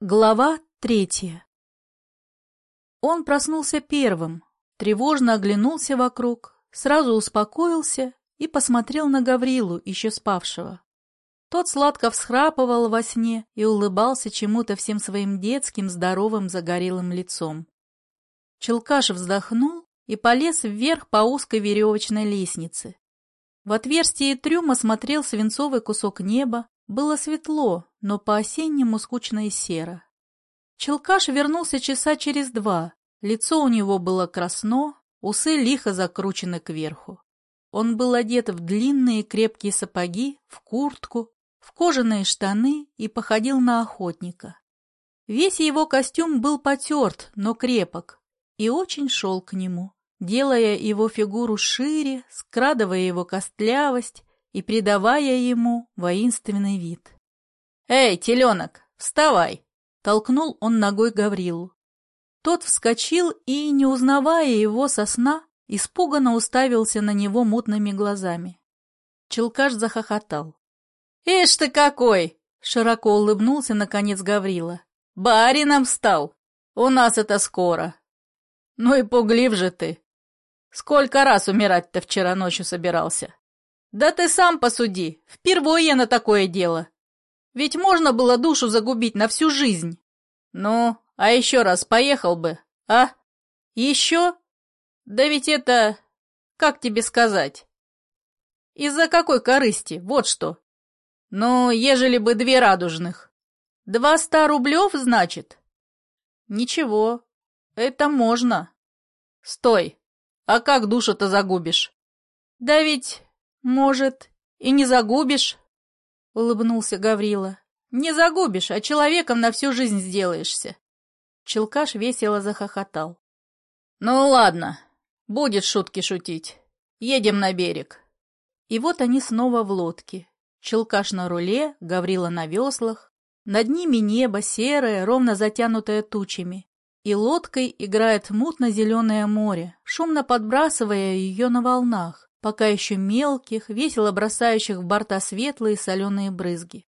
Глава третья Он проснулся первым, тревожно оглянулся вокруг, сразу успокоился и посмотрел на Гаврилу, еще спавшего. Тот сладко всхрапывал во сне и улыбался чему-то всем своим детским, здоровым, загорелым лицом. Челкаш вздохнул и полез вверх по узкой веревочной лестнице. В отверстие трюма смотрел свинцовый кусок неба, было светло, но по-осеннему скучно и серо. Челкаш вернулся часа через два. Лицо у него было красно, усы лихо закручены кверху. Он был одет в длинные крепкие сапоги, в куртку, в кожаные штаны и походил на охотника. Весь его костюм был потерт, но крепок, и очень шел к нему, делая его фигуру шире, скрадывая его костлявость и придавая ему воинственный вид. «Эй, теленок, вставай!» — толкнул он ногой Гаврилу. Тот вскочил и, не узнавая его со сна, испуганно уставился на него мутными глазами. Челкаш захохотал. «Ишь ты какой!» — широко улыбнулся, наконец, Гаврила. «Барином стал! У нас это скоро!» «Ну и пуглив же ты! Сколько раз умирать-то вчера ночью собирался?» Да ты сам посуди, впервые на такое дело. Ведь можно было душу загубить на всю жизнь. Ну, а еще раз поехал бы, а? Еще? Да ведь это... Как тебе сказать? Из-за какой корысти? Вот что. Ну, ежели бы две радужных. Два ста рублев, значит? Ничего, это можно. Стой, а как душу-то загубишь? Да ведь «Может, и не загубишь?» — улыбнулся Гаврила. «Не загубишь, а человеком на всю жизнь сделаешься». Челкаш весело захохотал. «Ну ладно, будет шутки шутить. Едем на берег». И вот они снова в лодке. Челкаш на руле, Гаврила на веслах. Над ними небо серое, ровно затянутое тучами. И лодкой играет мутно-зеленое море, шумно подбрасывая ее на волнах пока еще мелких, весело бросающих в борта светлые соленые брызги.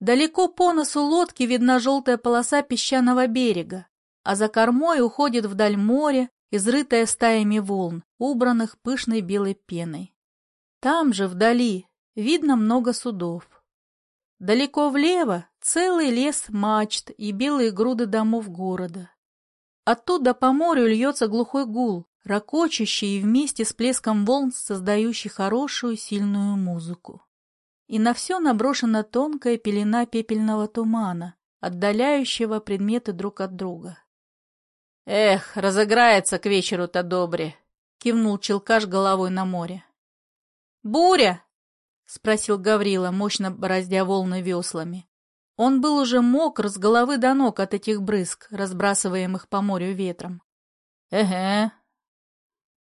Далеко по носу лодки видна желтая полоса песчаного берега, а за кормой уходит вдаль море, изрытое стаями волн, убранных пышной белой пеной. Там же, вдали, видно много судов. Далеко влево целый лес мачт и белые груды домов города. Оттуда по морю льется глухой гул, ракочущий и вместе с плеском волн создающий хорошую сильную музыку. И на все наброшена тонкая пелена пепельного тумана, отдаляющего предметы друг от друга. «Эх, разыграется к вечеру-то добре!» — кивнул Челкаш головой на море. «Буря!» — спросил Гаврила, мощно бороздя волны веслами. Он был уже мокр с головы до ног от этих брызг, разбрасываемых по морю ветром. «Эге, —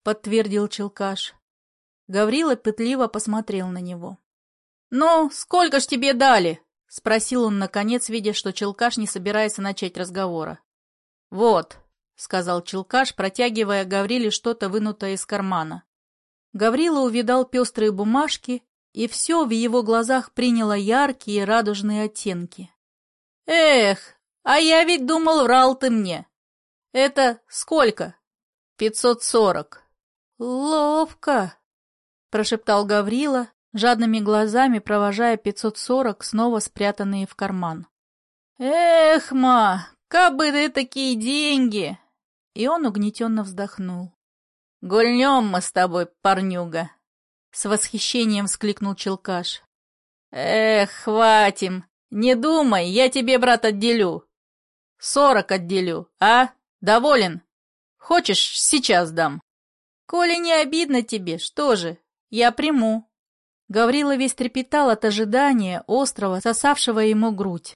подтвердил Челкаш. Гаврила пытливо посмотрел на него. «Ну, сколько ж тебе дали?» — спросил он, наконец, видя, что Челкаш не собирается начать разговора. «Вот», — сказал Челкаш, протягивая Гавриле что-то вынутое из кармана. Гаврила увидал пестрые бумажки, и все в его глазах приняло яркие радужные оттенки. «Эх, а я ведь думал, врал ты мне. Это сколько?» «Пятьсот сорок». «Ловко!» — прошептал Гаврила, жадными глазами провожая 540, снова спрятанные в карман. «Эх, ма, кабы ты такие деньги!» И он угнетенно вздохнул. «Гульнем мы с тобой, парнюга!» С восхищением вскликнул Челкаш. «Эх, хватим! Не думай, я тебе, брат, отделю. Сорок отделю, а? Доволен? Хочешь, сейчас дам?» «Коли не обидно тебе, что же? Я приму». Гаврила весь трепетал от ожидания острого, сосавшего ему грудь.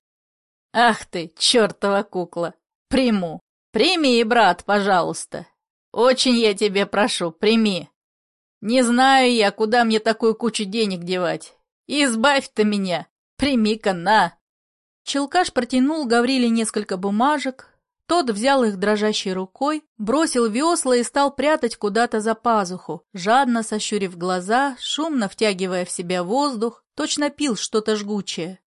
«Ах ты, чертова кукла! Приму! Прими, брат, пожалуйста! Очень я тебе прошу, прими! Не знаю я, куда мне такую кучу денег девать. Избавь ты меня! Прими-ка на!» Челкаш протянул Гавриле несколько бумажек, тот взял их дрожащей рукой, бросил весла и стал прятать куда-то за пазуху, жадно сощурив глаза, шумно втягивая в себя воздух, точно пил что-то жгучее.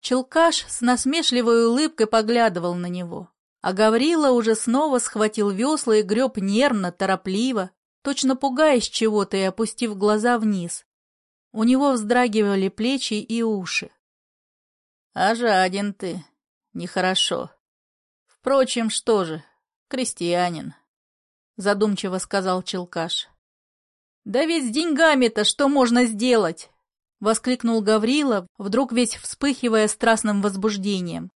Челкаш с насмешливой улыбкой поглядывал на него, а Гаврила уже снова схватил весла и греб нервно, торопливо, точно пугаясь чего-то и опустив глаза вниз. У него вздрагивали плечи и уши. — А жаден ты. Нехорошо. Впрочем, что же, крестьянин, — задумчиво сказал Челкаш. — Да ведь с деньгами-то что можно сделать? — воскликнул Гаврила, вдруг весь вспыхивая страстным возбуждением.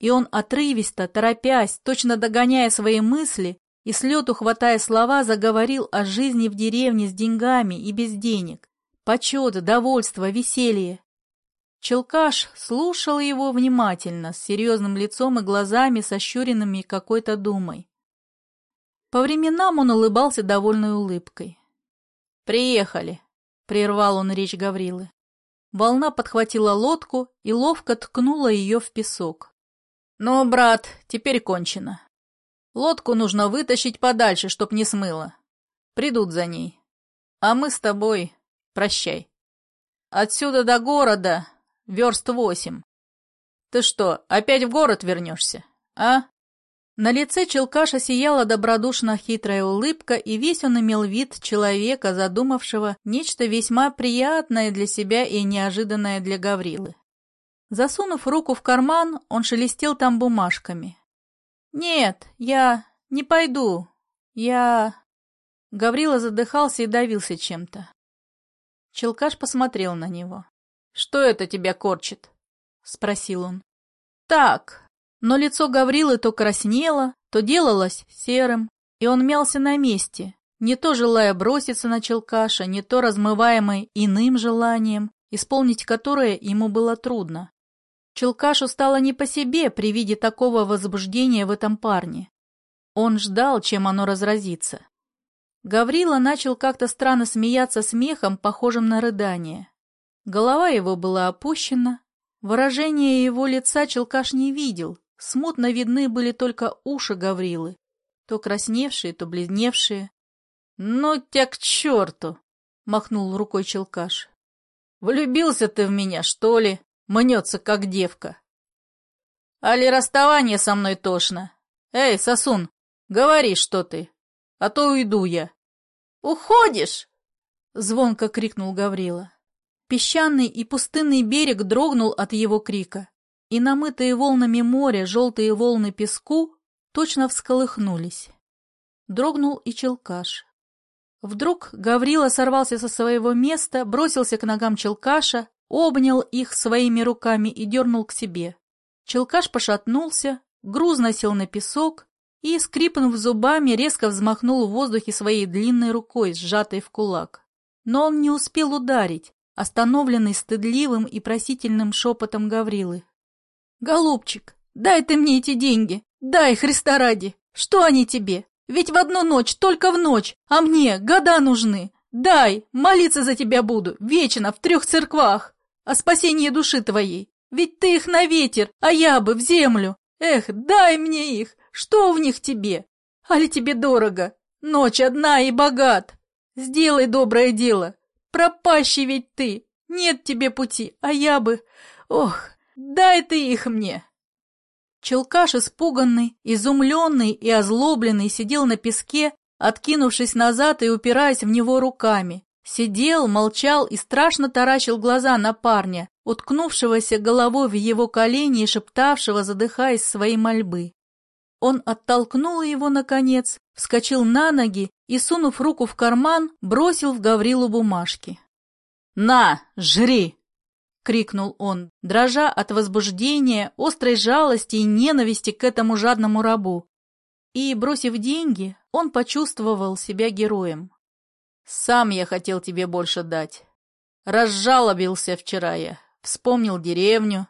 И он отрывисто, торопясь, точно догоняя свои мысли и с лету хватая слова, заговорил о жизни в деревне с деньгами и без денег. Почет, довольство, веселье. Челкаш слушал его внимательно, с серьезным лицом и глазами, сощуренными какой-то думой. По временам он улыбался довольной улыбкой. «Приехали», — прервал он речь Гаврилы. Волна подхватила лодку и ловко ткнула ее в песок. «Ну, брат, теперь кончено. Лодку нужно вытащить подальше, чтоб не смыло. Придут за ней. А мы с тобой... Прощай. Отсюда до города верст восемь. Ты что, опять в город вернешься, а?» На лице Челкаша сияла добродушно хитрая улыбка, и весь он имел вид человека, задумавшего нечто весьма приятное для себя и неожиданное для Гаврилы. Засунув руку в карман, он шелестел там бумажками. «Нет, я не пойду. Я...» Гаврила задыхался и давился чем-то. Челкаш посмотрел на него. «Что это тебя корчит?» — спросил он. «Так, но лицо Гаврилы то краснело, то делалось серым, и он мялся на месте, не то желая броситься на Челкаша, не то размываемый иным желанием, исполнить которое ему было трудно. Челкашу стало не по себе при виде такого возбуждения в этом парне. Он ждал, чем оно разразится. Гаврила начал как-то странно смеяться смехом, похожим на рыдание. Голова его была опущена, выражение его лица Челкаш не видел, Смутно видны были только уши Гаврилы, то красневшие, то бледневшие. — Ну тебя к черту! — махнул рукой Челкаш. — Влюбился ты в меня, что ли? Мнется, как девка. — Али расставание со мной тошно? Эй, сосун, говори, что ты, а то уйду я. — Уходишь? — звонко крикнул Гаврила. Песчаный и пустынный берег дрогнул от его крика и намытые волнами моря желтые волны песку точно всколыхнулись. Дрогнул и челкаш. Вдруг Гаврила сорвался со своего места, бросился к ногам челкаша, обнял их своими руками и дернул к себе. Челкаш пошатнулся, грузно сел на песок и, скрипнув зубами, резко взмахнул в воздухе своей длинной рукой, сжатой в кулак. Но он не успел ударить, остановленный стыдливым и просительным шепотом Гаврилы. «Голубчик, дай ты мне эти деньги! Дай, Христа ради! Что они тебе? Ведь в одну ночь, только в ночь, а мне года нужны! Дай, молиться за тебя буду, вечно, в трех церквах, о спасении души твоей! Ведь ты их на ветер, а я бы в землю! Эх, дай мне их! Что в них тебе? Али тебе дорого? Ночь одна и богат! Сделай доброе дело! Пропащий ведь ты! Нет тебе пути, а я бы... Ох, Дай ты их мне!» Челкаш, испуганный, изумленный и озлобленный, сидел на песке, откинувшись назад и упираясь в него руками. Сидел, молчал и страшно таращил глаза на парня, уткнувшегося головой в его колени и шептавшего, задыхаясь своей мольбы. Он оттолкнул его, наконец, вскочил на ноги и, сунув руку в карман, бросил в Гаврилу бумажки. «На, жри!» крикнул он, дрожа от возбуждения, острой жалости и ненависти к этому жадному рабу. И, бросив деньги, он почувствовал себя героем. «Сам я хотел тебе больше дать. Разжалобился вчера я, вспомнил деревню,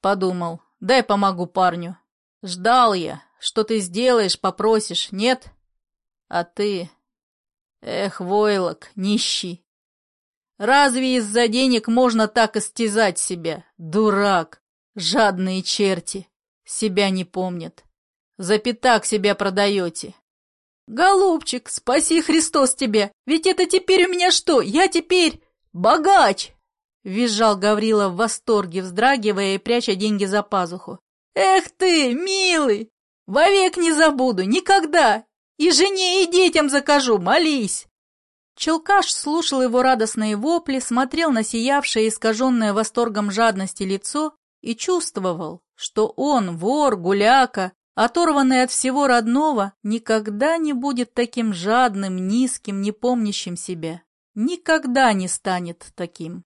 подумал, дай помогу парню. Ждал я, что ты сделаешь, попросишь, нет? А ты... Эх, войлок, нищий, Разве из-за денег можно так истязать себя? Дурак! Жадные черти! Себя не помнят. За пятак себя продаете. Голубчик, спаси Христос тебя! Ведь это теперь у меня что? Я теперь богач! визжал Гаврила в восторге, вздрагивая и пряча деньги за пазуху. «Эх ты, милый! Вовек не забуду, никогда! И жене, и детям закажу, молись!» Челкаш слушал его радостные вопли, смотрел на сиявшее искаженное восторгом жадности лицо и чувствовал, что он, вор, гуляка, оторванный от всего родного, никогда не будет таким жадным, низким, не помнящим себя. Никогда не станет таким.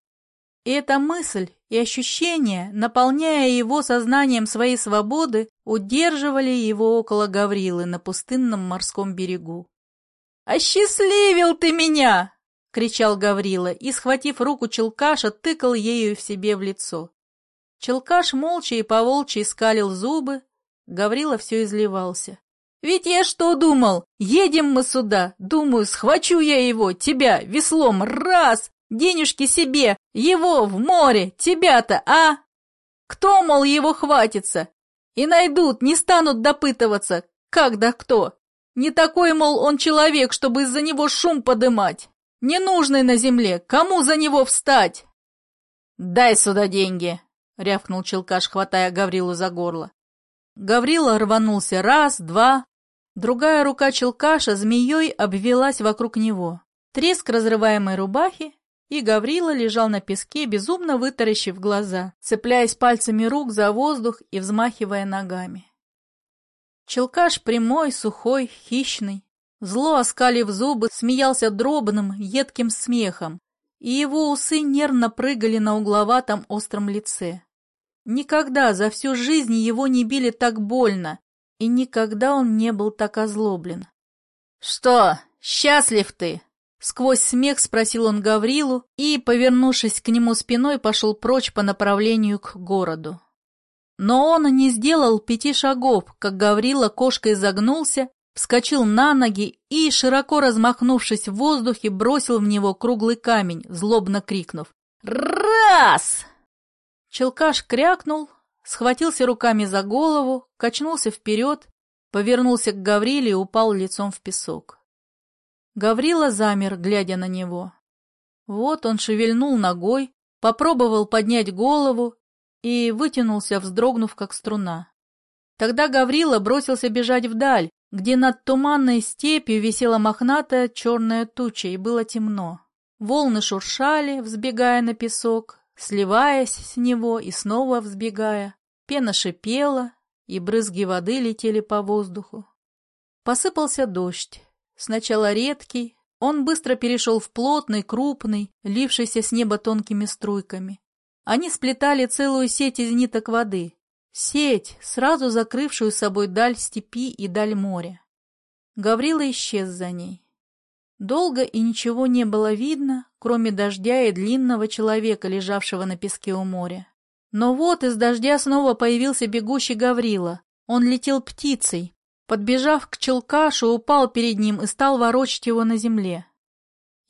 И эта мысль и ощущение, наполняя его сознанием своей свободы, удерживали его около Гаврилы на пустынном морском берегу. «Осчастливил ты меня!» — кричал Гаврила и, схватив руку Челкаша, тыкал ею в себе в лицо. Челкаш молча и поволчьи скалил зубы, Гаврила все изливался. «Ведь я что думал? Едем мы сюда. Думаю, схвачу я его, тебя, веслом, раз! Денежки себе, его в море, тебя-то, а? Кто, мол, его хватится? И найдут, не станут допытываться, как да кто. Не такой, мол, он человек, чтобы из-за него шум подымать. Ненужный на земле, кому за него встать? «Дай сюда деньги!» — рявкнул Челкаш, хватая Гаврилу за горло. Гаврила рванулся раз, два. Другая рука Челкаша змеей обвелась вокруг него. Треск разрываемой рубахи, и Гаврила лежал на песке, безумно вытаращив глаза, цепляясь пальцами рук за воздух и взмахивая ногами. Челкаш прямой, сухой, хищный, зло оскалив зубы, смеялся дробным, едким смехом, и его усы нервно прыгали на угловатом остром лице. Никогда за всю жизнь его не били так больно, и никогда он не был так озлоблен. «Что, счастлив ты?» Сквозь смех спросил он Гаврилу и, повернувшись к нему спиной, пошел прочь по направлению к городу. Но он не сделал пяти шагов, как Гаврила кошкой загнулся, вскочил на ноги и, широко размахнувшись в воздухе, бросил в него круглый камень, злобно крикнув «Раз!». Челкаш крякнул, схватился руками за голову, качнулся вперед, повернулся к Гавриле и упал лицом в песок. Гаврила замер, глядя на него. Вот он шевельнул ногой, попробовал поднять голову и вытянулся, вздрогнув, как струна. Тогда Гаврила бросился бежать вдаль, где над туманной степью висела мохнатая черная туча, и было темно. Волны шуршали, взбегая на песок, сливаясь с него и снова взбегая. Пена шипела, и брызги воды летели по воздуху. Посыпался дождь. Сначала редкий, он быстро перешел в плотный, крупный, лившийся с неба тонкими струйками. Они сплетали целую сеть из ниток воды. Сеть, сразу закрывшую собой даль степи и даль моря. Гаврила исчез за ней. Долго и ничего не было видно, кроме дождя и длинного человека, лежавшего на песке у моря. Но вот из дождя снова появился бегущий Гаврила. Он летел птицей. Подбежав к челкашу, упал перед ним и стал ворочать его на земле.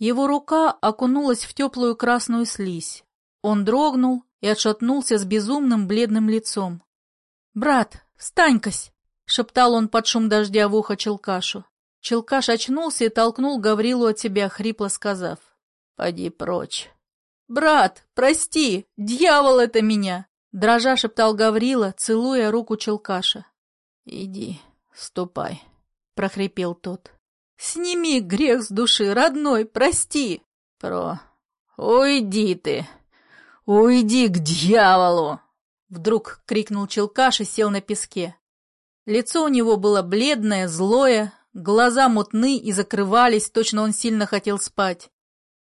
Его рука окунулась в теплую красную слизь. Он дрогнул и отшатнулся с безумным бледным лицом. «Брат, встань-кась!» — шептал он под шум дождя в ухо Челкашу. Челкаш очнулся и толкнул Гаврилу от себя, хрипло сказав. «Поди прочь». «Брат, прости! Дьявол это меня!» Дрожа шептал Гаврила, целуя руку Челкаша. «Иди, ступай», — прохрипел тот. «Сними грех с души, родной, прости!» «Про... Уйди ты! Уйди к дьяволу!» Вдруг крикнул Челкаш и сел на песке. Лицо у него было бледное, злое, глаза мутны и закрывались, точно он сильно хотел спать.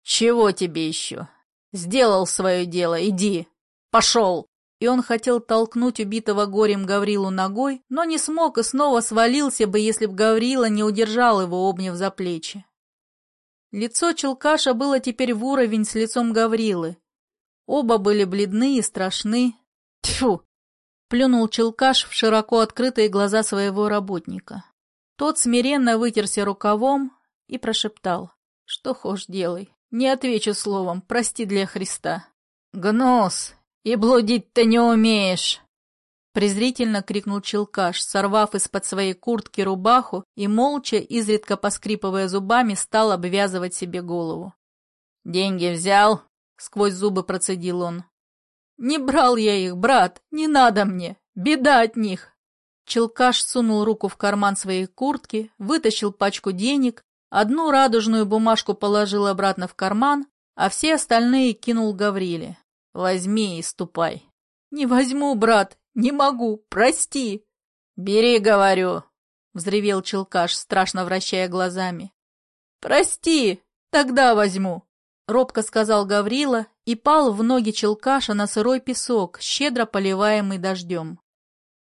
«Чего тебе еще? Сделал свое дело, иди! Пошел!» И он хотел толкнуть убитого горем Гаврилу ногой, но не смог и снова свалился бы, если б Гаврила не удержал его, обняв за плечи. Лицо Челкаша было теперь в уровень с лицом Гаврилы. Оба были бледны и страшны, Тьфу! Плюнул Челкаш в широко открытые глаза своего работника. Тот смиренно вытерся рукавом и прошептал. Что хошь делай. Не отвечу словом, прости для Христа. Гнос! И блудить-то не умеешь! Презрительно крикнул Челкаш, сорвав из-под своей куртки рубаху и, молча, изредка поскрипывая зубами, стал обвязывать себе голову. «Деньги взял?» сквозь зубы процедил он. Не брал я их, брат, не надо мне, беда от них. Челкаш сунул руку в карман своей куртки, вытащил пачку денег, одну радужную бумажку положил обратно в карман, а все остальные кинул Гавриле. «Возьми и ступай». «Не возьму, брат, не могу, прости». «Бери, говорю», — взревел Челкаш, страшно вращая глазами. «Прости, тогда возьму», — робко сказал Гаврила и пал в ноги Челкаша на сырой песок, щедро поливаемый дождем.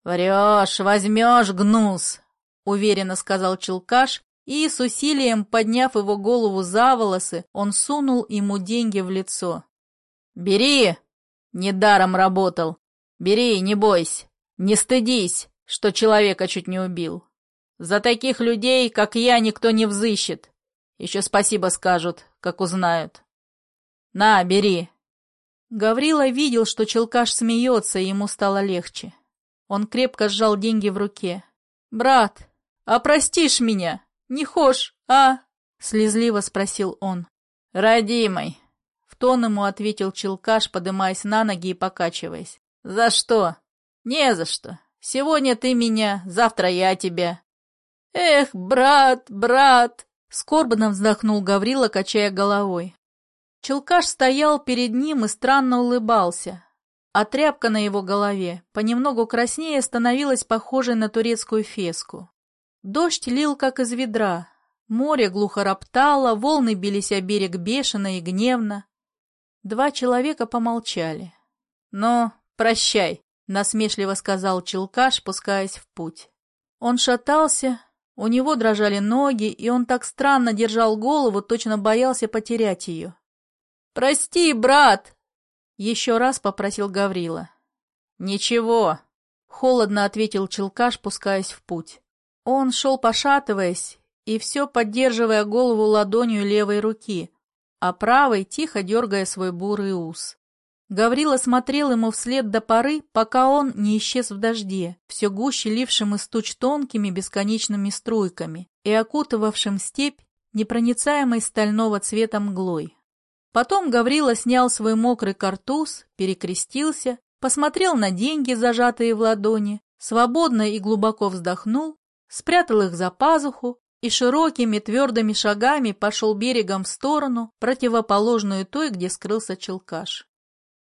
«Врешь, возьмешь, гнус!» — уверенно сказал Челкаш, и с усилием, подняв его голову за волосы, он сунул ему деньги в лицо. «Бери!» — недаром работал. «Бери, не бойся, не стыдись, что человека чуть не убил. За таких людей, как я, никто не взыщет. Еще спасибо скажут, как узнают. На, бери!» Гаврила видел, что Челкаш смеется, и ему стало легче. Он крепко сжал деньги в руке. «Брат, а простишь меня? Не хошь, а?» Слезливо спросил он. «Родимый!» Тон ему ответил Челкаш, подымаясь на ноги и покачиваясь. «За что?» «Не за что. Сегодня ты меня, завтра я тебя». «Эх, брат, брат!» Скорбно вздохнул Гаврила, качая головой. Челкаш стоял перед ним и странно улыбался а тряпка на его голове понемногу краснее становилась похожей на турецкую феску. Дождь лил, как из ведра, море глухо роптало, волны бились о берег бешено и гневно. Два человека помолчали. «Ну, прощай», — насмешливо сказал Челкаш, пускаясь в путь. Он шатался, у него дрожали ноги, и он так странно держал голову, точно боялся потерять ее. «Прости, брат!» Еще раз попросил Гаврила. «Ничего», — холодно ответил Челкаш, пускаясь в путь. Он шел пошатываясь и все поддерживая голову ладонью левой руки, а правой тихо дергая свой бурый ус. Гаврила смотрел ему вслед до поры, пока он не исчез в дожде, все гуще лившим из туч тонкими бесконечными струйками и окутывавшим степь непроницаемой стального цвета мглой. Потом Гаврила снял свой мокрый картуз, перекрестился, посмотрел на деньги, зажатые в ладони, свободно и глубоко вздохнул, спрятал их за пазуху и широкими твердыми шагами пошел берегом в сторону, противоположную той, где скрылся Челкаш.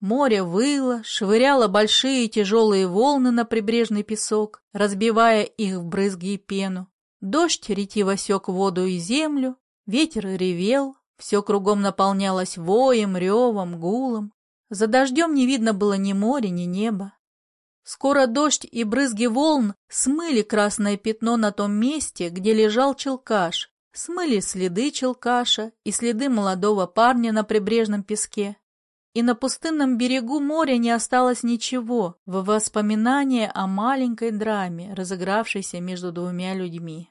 Море выло, швыряло большие тяжелые волны на прибрежный песок, разбивая их в брызги и пену. Дождь ретиво сек воду и землю, ветер ревел, все кругом наполнялось воем, ревом, гулом. За дождем не видно было ни моря, ни неба. Скоро дождь и брызги волн смыли красное пятно на том месте, где лежал челкаш, смыли следы челкаша и следы молодого парня на прибрежном песке. И на пустынном берегу моря не осталось ничего в воспоминание о маленькой драме, разыгравшейся между двумя людьми.